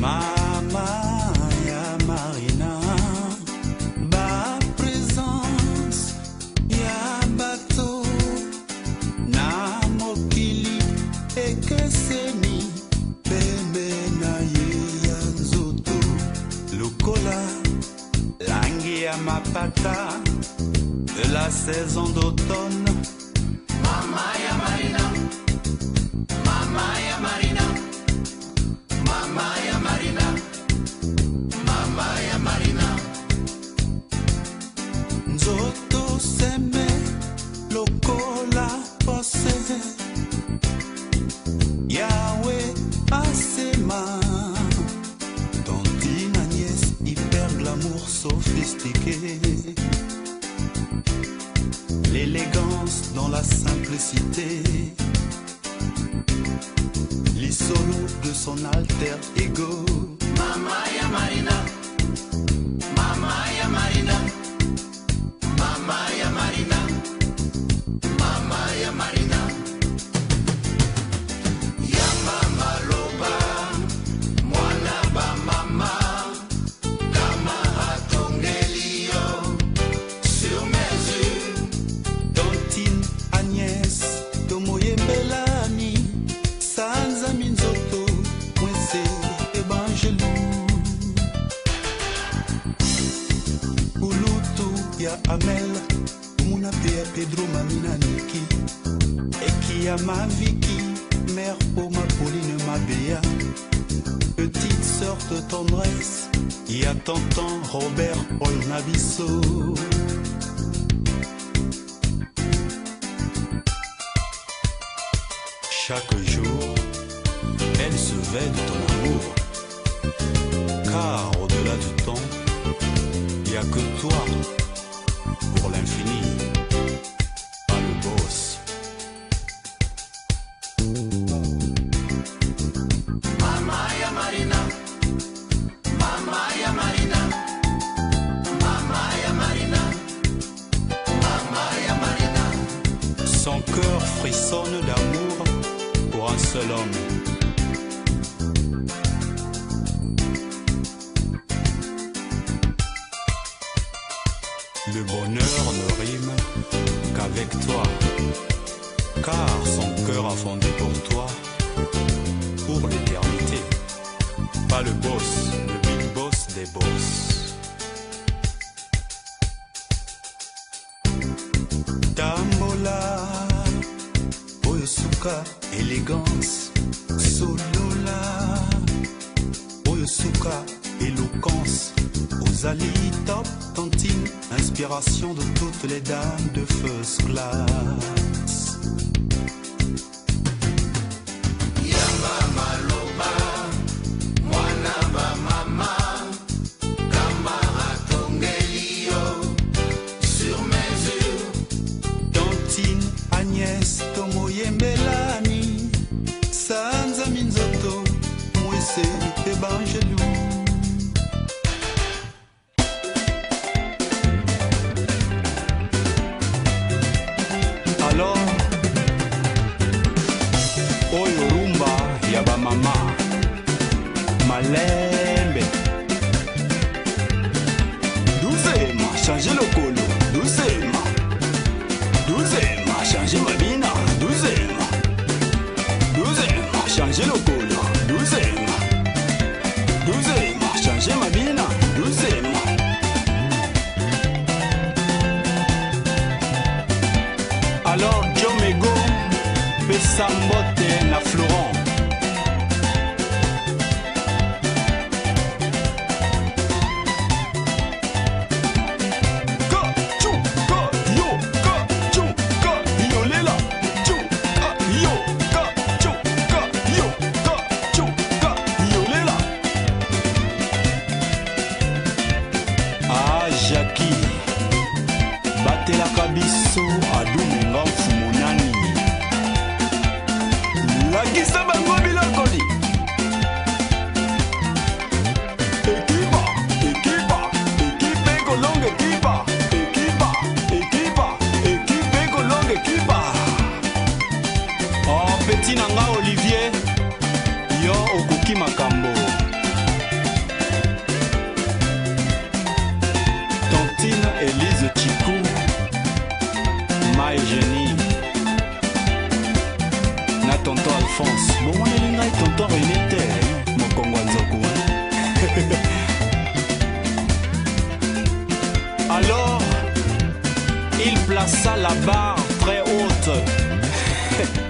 Mama de la saison d'automne. Mama ya Marina, Mama ya Marina. Mama ya Marina, Mama ya Marina. Nzoto seme sophistiqué. L'élégance dans la simplicité les solos de son alter ego. Mama ya Marina, Mama ya Marina, Amel, muna pe Pedro Mamina Niki, eki ya Maviki, mère pour ma Pauline Mabea. Petite sœur de tendresse, y a tonton Robert Paul Nabisso. Chaque jour, elle se veille de ton amour. Car au-delà du temps, n'y a que toi pour l'infini. Pas le boss. Mama ya Marina, Mama ya Marina, Mama ya Marina, Mama ya Marina. Son cœur frissonne d'amour pour un seul homme. Le bonheur ne rime qu'avec toi, car son cœur a fondé pour toi, pour l'éternité. Pas le boss, le big boss des boss. Tambola, oyo suka élégance, solola, oyo éloquence, ozali top tantine, inspiration de toutes les dames de first class. Tantine Agnès Malembe Doucement, changez le colo Doucement Doucement, changez ma bina, doucement. Doucement, changez le colo, doucement. Doucement, changez ma bina, doucement. Alors, Diomego, pesa na Florent. bakisa bango bilokoli ekipa ekipa ekipe kolonga ekipa. Ekipa ekipa ekipe kolonga ekipa. Oh, peti na nga olivier. Yo okoki makambo. Tontina Alphonse bomwaneli ngai tonton René te mokongo ya nzoku Alors, il plaça la barre très haute.